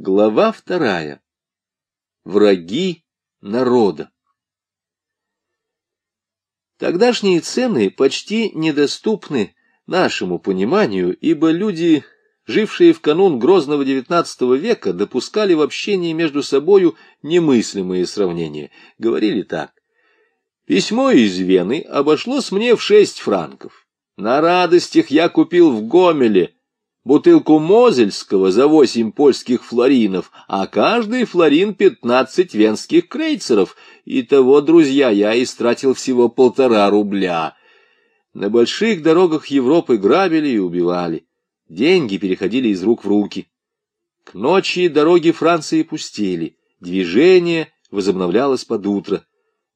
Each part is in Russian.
Глава вторая. Враги народа. Тогдашние цены почти недоступны нашему пониманию, ибо люди, жившие в канун грозного XIX века, допускали в общении между собою немыслимые сравнения. Говорили так. Письмо из Вены обошлось мне в шесть франков. На радостях я купил в Гомеле бутылку Мозельского за восемь польских флоринов, а каждый флорин пятнадцать венских крейцеров. Итого, друзья, я истратил всего полтора рубля. На больших дорогах Европы грабили и убивали. Деньги переходили из рук в руки. К ночи дороги Франции пустели, движение возобновлялось под утро.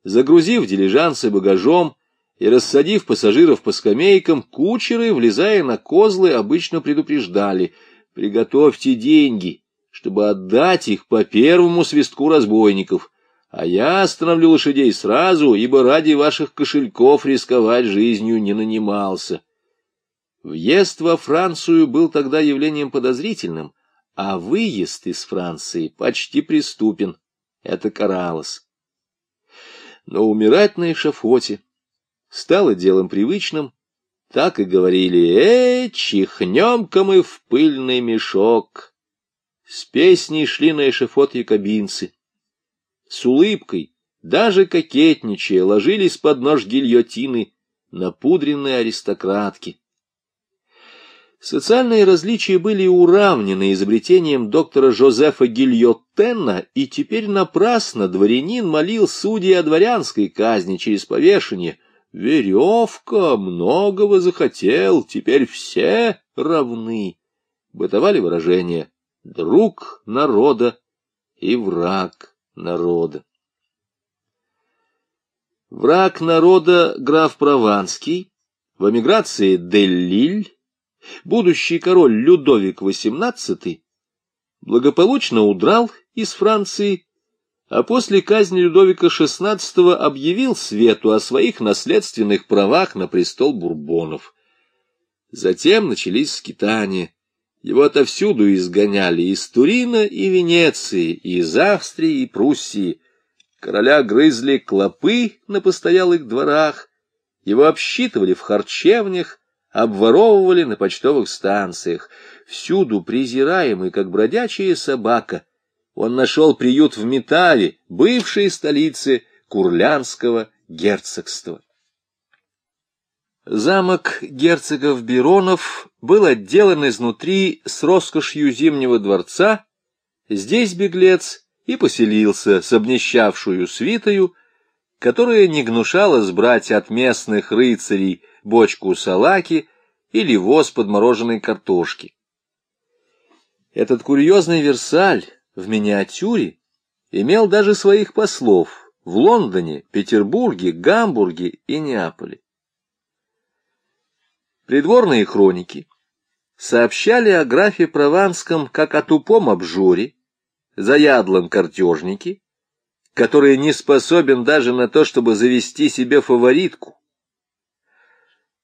Загрузив дилижансы багажом, и, рассадив пассажиров по скамейкам, кучеры, влезая на козлы, обычно предупреждали «Приготовьте деньги, чтобы отдать их по первому свистку разбойников, а я остановлю лошадей сразу, ибо ради ваших кошельков рисковать жизнью не нанимался». Въезд во Францию был тогда явлением подозрительным, а выезд из Франции почти преступен. Это каралось. Но умирать на эшафоте стало делом привычным, так и говорили «Э, чихнем-ка мы в пыльный мешок». С песней шли на эшефот якобинцы. С улыбкой, даже кокетничая, ложились под нож гильотины напудренные аристократки. Социальные различия были уравнены изобретением доктора Жозефа Гильоттена, и теперь напрасно дворянин молил судьи о дворянской казни через повешение — Веревка многого захотел, теперь все равны. Бытовали выражения «друг народа» и «враг народа». Враг народа граф Прованский, в эмиграции Дель-Лиль, будущий король Людовик XVIII, благополучно удрал из Франции а после казни Людовика XVI объявил свету о своих наследственных правах на престол Бурбонов. Затем начались скитания. Его отовсюду изгоняли из Турина и Венеции, из Австрии и Пруссии. Короля грызли клопы на постоялых дворах, его обсчитывали в харчевнях, обворовывали на почтовых станциях. Всюду презираемый, как бродячая собака — он нашел приют в Метаве, бывшей столице Курлянского герцогства. Замок герцогов Биронов был отделан изнутри с роскошью Зимнего дворца. Здесь беглец и поселился с обнищавшую свитою, которая не гнушалась брать от местных рыцарей бочку салаки или воз подмороженной картошки. Этот курьезный Версаль в миниатюре имел даже своих послов в Лондоне, Петербурге, Гамбурге и Неаполе. Придворные хроники сообщали о графе Прованском как о тупом обжоре, заядлом картежнике, который не способен даже на то, чтобы завести себе фаворитку.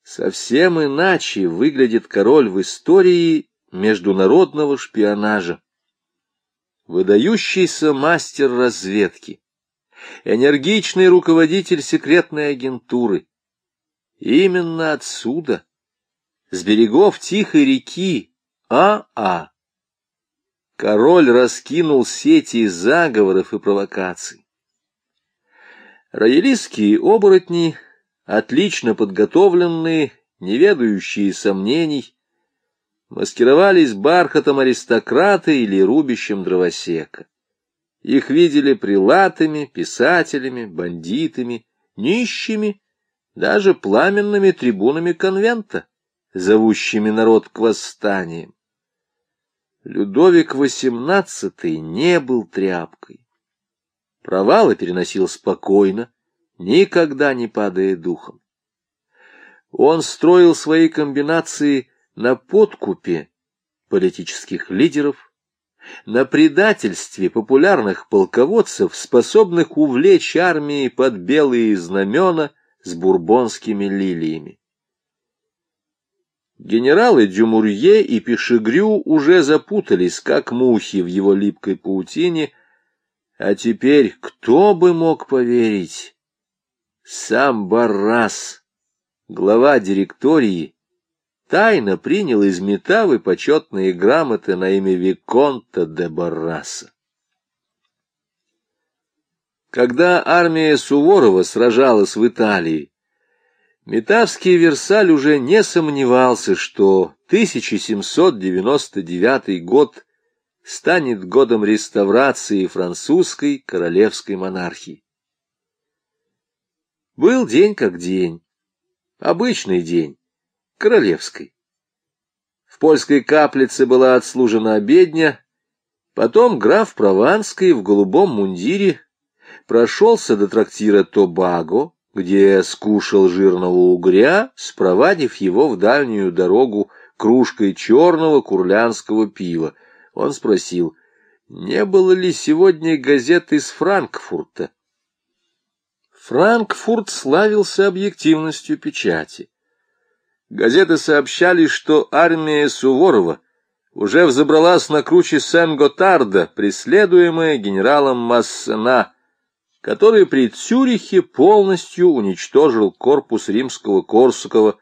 Совсем иначе выглядит король в истории международного шпионажа выдающийся мастер разведки, энергичный руководитель секретной агентуры. Именно отсюда, с берегов тихой реки А.А., король раскинул сети заговоров и провокаций. Роялистские оборотни, отлично подготовленные, не ведающие сомнений, маскировались бархатом аристократа или рубищем дровосека. Их видели прилатами, писателями, бандитами, нищими, даже пламенными трибунами конвента, зовущими народ к восстаниям. Людовик XVIII не был тряпкой. Провалы переносил спокойно, никогда не падая духом. Он строил свои комбинации на подкупе политических лидеров, на предательстве популярных полководцев, способных увлечь армии под белые знамена с бурбонскими лилиями. Генералы Дюмурье и Пешегрю уже запутались, как мухи в его липкой паутине, а теперь кто бы мог поверить? Сам Баррас, глава директории, тайно принял из Метавы почетные грамоты на имя Виконта де Барраса. Когда армия Суворова сражалась в Италии, Метавский Версаль уже не сомневался, что 1799 год станет годом реставрации французской королевской монархии. Был день как день, обычный день, королевской. В польской каплице была отслужена обедня, потом граф Прованский в голубом мундире прошелся до трактира Тобаго, где скушал жирного угря, спровадив его в дальнюю дорогу кружкой черного курлянского пива. Он спросил, не было ли сегодня газет из Франкфурта? Франкфурт славился объективностью печати. Газеты сообщали, что армия Суворова уже взобралась на круче Сен-Готарда, преследуемая генералом Массена, который при Цюрихе полностью уничтожил корпус римского Корсакова,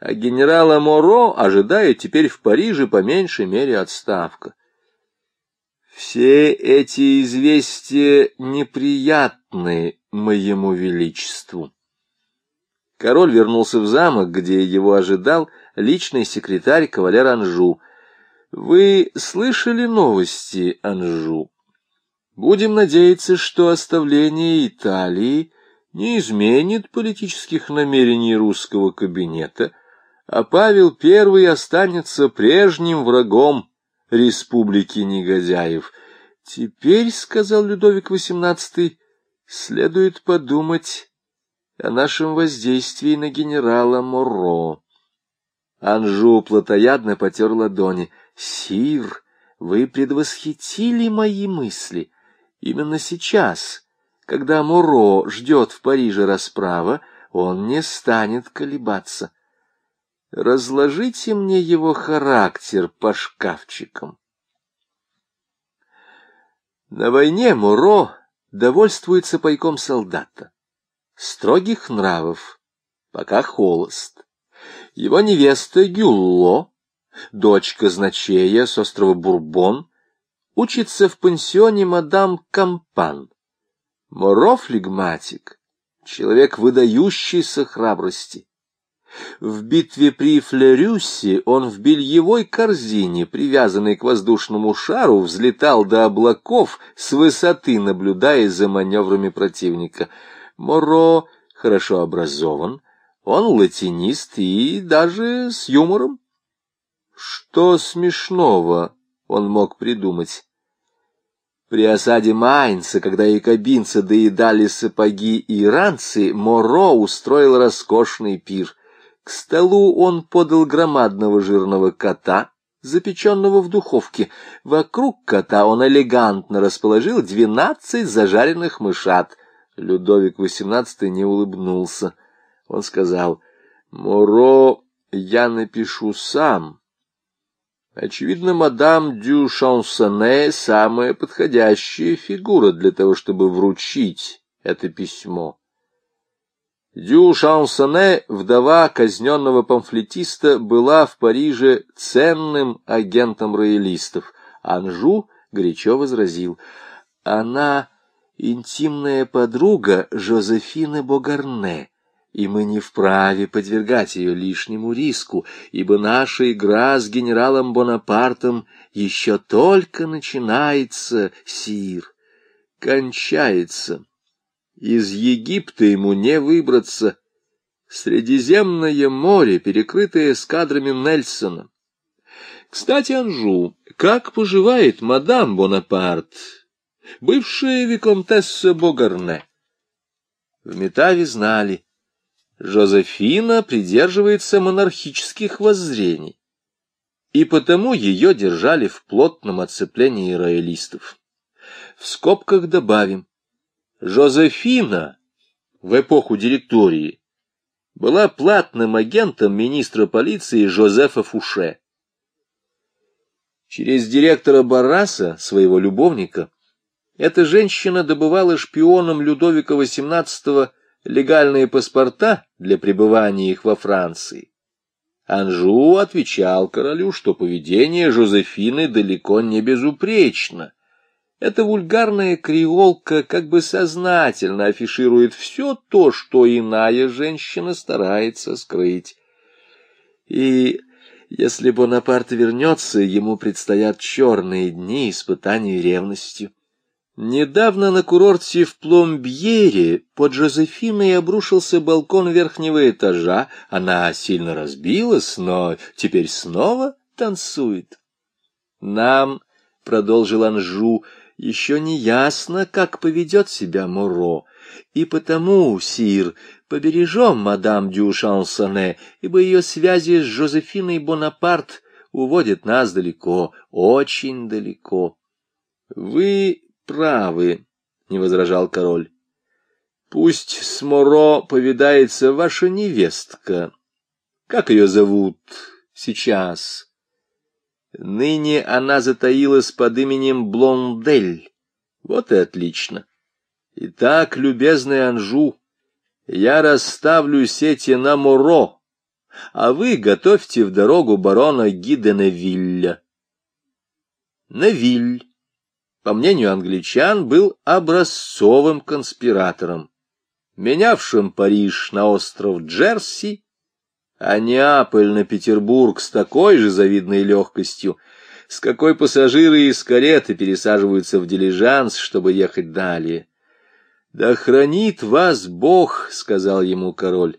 а генерала Моро ожидает теперь в Париже по меньшей мере отставка. Все эти известия неприятны моему величеству. Король вернулся в замок, где его ожидал личный секретарь кавалер Анжу. «Вы слышали новости, Анжу?» Будем надеяться, что оставление Италии не изменит политических намерений русского кабинета, а Павел I останется прежним врагом республики негодяев. Теперь, — сказал Людовик XVIII, — следует подумать о нашем воздействии на генерала Моро. Анжу плотоядно потер ладони. — Сир, вы предвосхитили мои мысли. Именно сейчас, когда Муро ждет в Париже расправа, он не станет колебаться. Разложите мне его характер по шкафчикам. На войне Муро довольствуется пайком солдата, строгих нравов, пока холост. Его невеста Гюлло, дочка значея с острова Бурбон, учится в пансионе мадам Кампан. Моро флегматик, человек выдающийся храбрости. В битве при Флерюсе он в бельевой корзине, привязанной к воздушному шару, взлетал до облаков, с высоты наблюдая за маневрами противника. Моро хорошо образован, он латинист и даже с юмором. Что смешного он мог придумать. При осаде Майнца, когда якобинцы доедали сапоги и ранцы, Моро устроил роскошный пир. К столу он подал громадного жирного кота, запеченного в духовке. Вокруг кота он элегантно расположил двенадцать зажаренных мышат. Людовик XVIII не улыбнулся. Он сказал, «Моро я напишу сам». Очевидно, мадам Дю Шансоне — самая подходящая фигура для того, чтобы вручить это письмо. Дю Шансоне, вдова казненного памфлетиста, была в Париже ценным агентом роялистов. Анжу горячо возразил. Она интимная подруга Жозефины Богарне и мы не вправе подвергать ее лишнему риску, ибо наша игра с генералом Бонапартом еще только начинается, сир, кончается. Из Египта ему не выбраться. Средиземное море, перекрытое эскадрами Нельсона. Кстати, Анжу, как поживает мадам Бонапарт, бывшая виконтесса Богарне? В Метаве знали, Жозефина придерживается монархических воззрений, и потому ее держали в плотном оцеплении роялистов. В скобках добавим, Жозефина в эпоху директории была платным агентом министра полиции Жозефа Фуше. Через директора Барраса, своего любовника, эта женщина добывала шпионам Людовика XVIII легальные паспорта для пребывания их во Франции. Анжу отвечал королю, что поведение Жозефины далеко не безупречно. Эта вульгарная креолка как бы сознательно афиширует все то, что иная женщина старается скрыть. И если Бонапарт вернется, ему предстоят черные дни испытаний ревностью. Недавно на курорте в Пломбьере под Жозефиной обрушился балкон верхнего этажа. Она сильно разбилась, но теперь снова танцует. Нам, — продолжил Анжу, — еще не ясно, как поведет себя Моро, и потому, сир, побережем мадам Дю Шансоне, ибо ее связи с Жозефиной Бонапарт уводят нас далеко, очень далеко. Вы правы, — не возражал король. Пусть с Моро повидается ваша невестка. Как ее зовут сейчас? Ныне она затаилась под именем Блондель. Вот и отлично. Итак, любезный Анжу, я расставлю сети на Моро, а вы готовьте в дорогу барона Гиденевилля. Невиль по мнению англичан, был образцовым конспиратором, менявшим Париж на остров Джерси, а Неаполь на Петербург с такой же завидной легкостью, с какой пассажиры из кареты пересаживаются в дилижанс, чтобы ехать далее. «Да хранит вас Бог», — сказал ему король.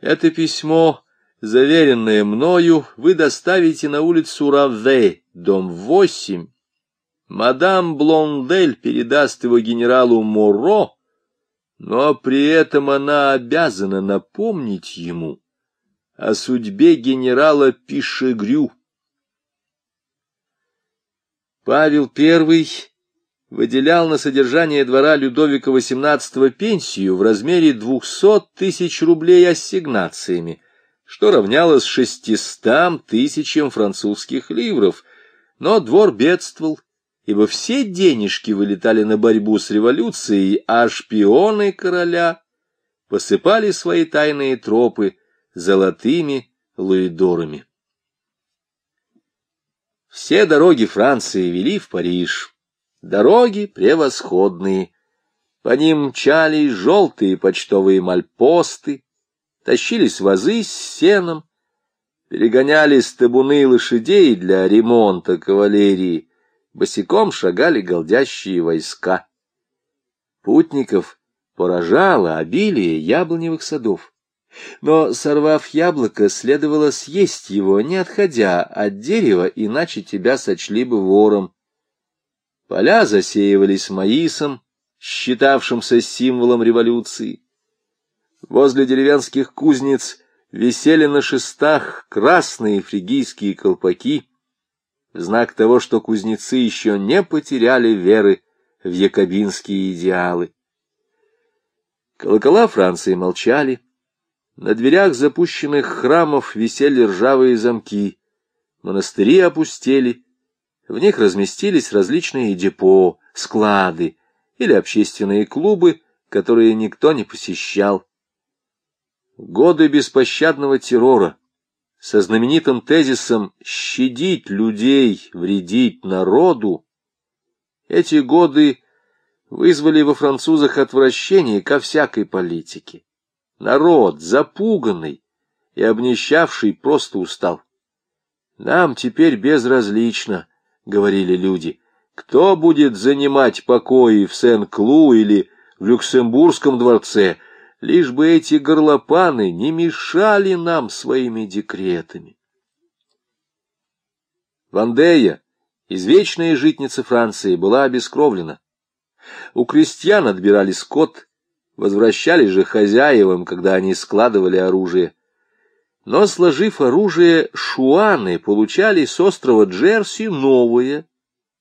«Это письмо, заверенное мною, вы доставите на улицу Раве, дом восемь, Мадам Блондель передаст его генералу Моро, но при этом она обязана напомнить ему о судьбе генерала Пишегрю. Павел I выделял на содержание двора Людовика XVIII пенсию в размере 200 тысяч рублей ассигнациями, что равнялось 600 тысячам французских ливров, но двор бедствовал ибо все денежки вылетали на борьбу с революцией, а шпионы короля посыпали свои тайные тропы золотыми луидорами. Все дороги Франции вели в Париж. Дороги превосходные. По ним мчались желтые почтовые мальпосты, тащились вазы с сеном, перегонялись табуны лошадей для ремонта кавалерии, босиком шагали голдящие войска. Путников поражало обилие яблоневых садов. Но, сорвав яблоко, следовало съесть его, не отходя от дерева, иначе тебя сочли бы вором. Поля засеивались маисом, считавшимся символом революции. Возле деревенских кузнец висели на шестах красные фригийские колпаки — знак того, что кузнецы еще не потеряли веры в якобинские идеалы. Колокола Франции молчали. На дверях запущенных храмов висели ржавые замки. Монастыри опустели. В них разместились различные депо, склады или общественные клубы, которые никто не посещал. Годы беспощадного террора — со знаменитым тезисом «щадить людей, вредить народу», эти годы вызвали во французах отвращение ко всякой политике. Народ, запуганный и обнищавший, просто устал. «Нам теперь безразлично», — говорили люди, — «кто будет занимать покои в Сен-Клу или в Люксембургском дворце, лишь бы эти горлопаны не мешали нам своими декретами. Вандея, извечная житница Франции, была обескровлена. У крестьян отбирали скот, возвращали же хозяевам, когда они складывали оружие. Но, сложив оружие, шуаны получали с острова Джерси новое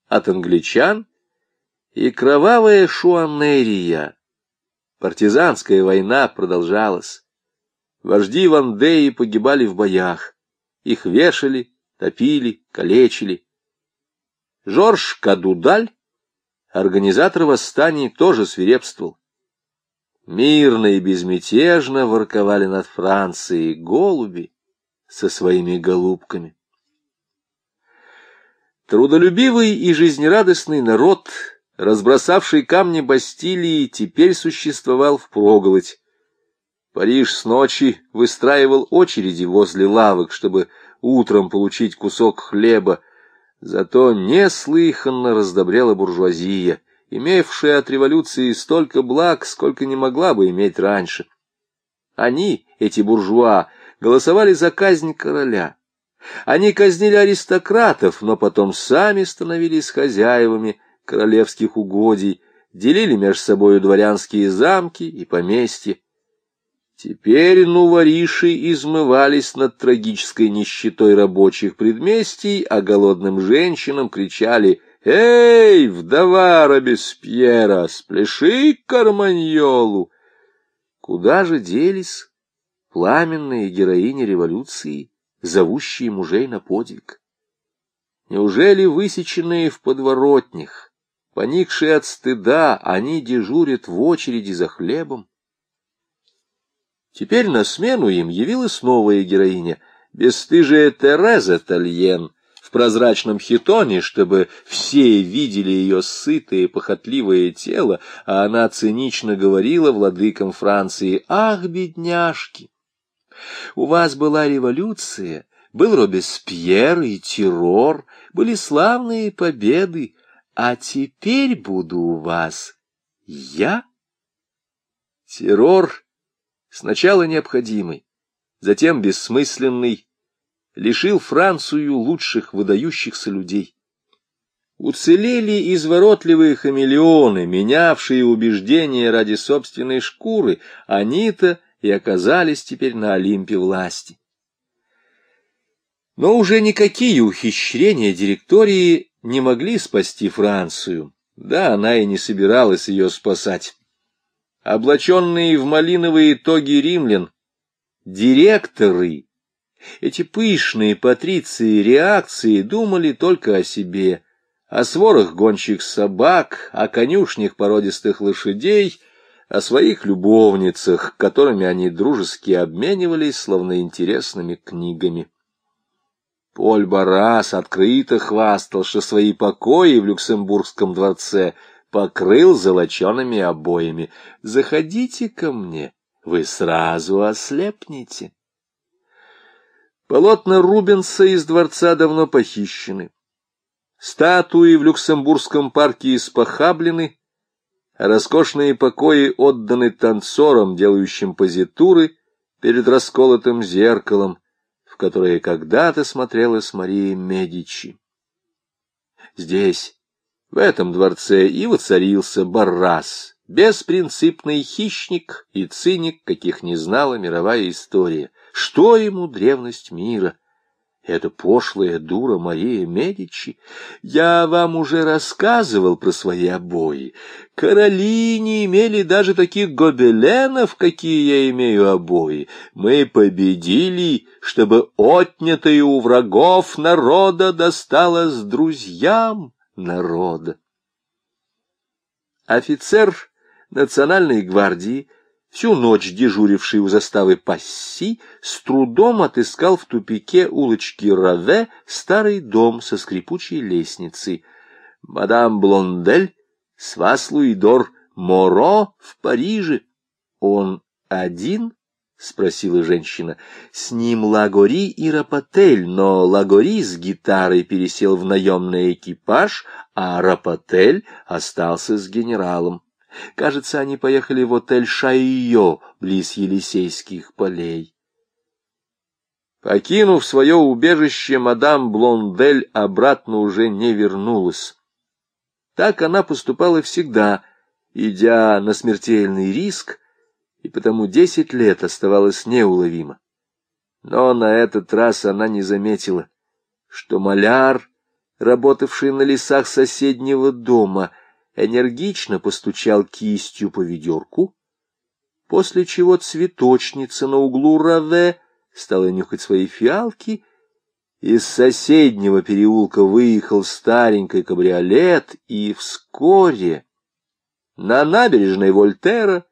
от англичан, и кровавая шуанерия Партизанская война продолжалась. Вожди Вандеи погибали в боях. Их вешали, топили, калечили. Жорж Кадудаль, организатор восстаний, тоже свирепствовал. Мирно и безмятежно ворковали над Францией голуби со своими голубками. Трудолюбивый и жизнерадостный народ, разбросавший камни Бастилии, теперь существовал впроголодь. Париж с ночи выстраивал очереди возле лавок, чтобы утром получить кусок хлеба, зато неслыханно раздобрела буржуазия, имевшая от революции столько благ, сколько не могла бы иметь раньше. Они, эти буржуа, голосовали за казнь короля. Они казнили аристократов, но потом сами становились хозяевами королевских угодий, делили между собою дворянские замки и поместья. Теперь нувориши измывались над трагической нищетой рабочих предместий, а голодным женщинам кричали «Эй, вдова Робеспьера, спляши карманьолу!» Куда же делись пламенные героини революции, зовущие мужей на подвиг? Неужели высеченные в подворотнях, поникшие от стыда, они дежурят в очереди за хлебом? Теперь на смену им явилась новая героиня, бесстыжая Тереза Тальен, в прозрачном хитоне, чтобы все видели ее сытое похотливое тело, а она цинично говорила владыкам Франции, «Ах, бедняжки! У вас была революция, был Робеспьер и террор, были славные победы, а теперь буду у вас я». Террор сначала необходимый, затем бессмысленный, лишил Францию лучших выдающихся людей. Уцелели изворотливые хамелеоны, менявшие убеждения ради собственной шкуры, они-то и оказались теперь на Олимпе власти. Но уже никакие ухищрения директории не могли спасти Францию, да она и не собиралась ее спасать облаченные в малиновые тоги римлян, директоры, эти пышные патриции реакции думали только о себе, о сворах гончих собак, о конюшнях породистых лошадей, о своих любовницах, которыми они дружески обменивались, словно интересными книгами. Поль Барас открыто хвастал, что свои покои в Люксембургском дворце — покрыл золочеными обоями. Заходите ко мне, вы сразу ослепнете. Полотна Рубенса из дворца давно похищены. Статуи в Люксембургском парке испохаблены, а роскошные покои отданы танцорам, делающим позитуры перед расколотым зеркалом, в которое когда-то смотрелась Мария Медичи. Здесь в этом дворце и воцарился Баррас, беспринципный хищник и циник, каких не знала мировая история. Что ему древность мира? Это пошлая дура Мария Медичи. Я вам уже рассказывал про свои обои. Короли не имели даже таких гобеленов, какие я имею обои. Мы победили, чтобы отнятое у врагов народа досталось друзьям народа. Офицер национальной гвардии, всю ночь дежуривший у заставы Пасси, с трудом отыскал в тупике улочки Раве старый дом со скрипучей лестницей. Мадам Блондель с вас Луидор Моро в Париже. Он один — спросила женщина. — С ним Лагори и Рапотель, но Лагори с гитарой пересел в наемный экипаж, а Рапотель остался с генералом. Кажется, они поехали в отель Шайо, близ Елисейских полей. Покинув свое убежище, мадам Блондель обратно уже не вернулась. Так она поступала всегда, идя на смертельный риск, и потому десять лет оставалось неуловимо. Но на этот раз она не заметила, что маляр, работавший на лесах соседнего дома, энергично постучал кистью по ведерку, после чего цветочница на углу Раве стала нюхать свои фиалки, из соседнего переулка выехал старенький кабриолет, и вскоре на набережной Вольтера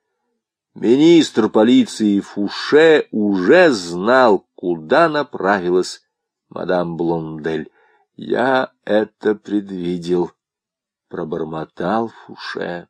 министр полиции Фуше уже знал, куда направилась мадам Блондель. Я это предвидел, пробормотал Фуше.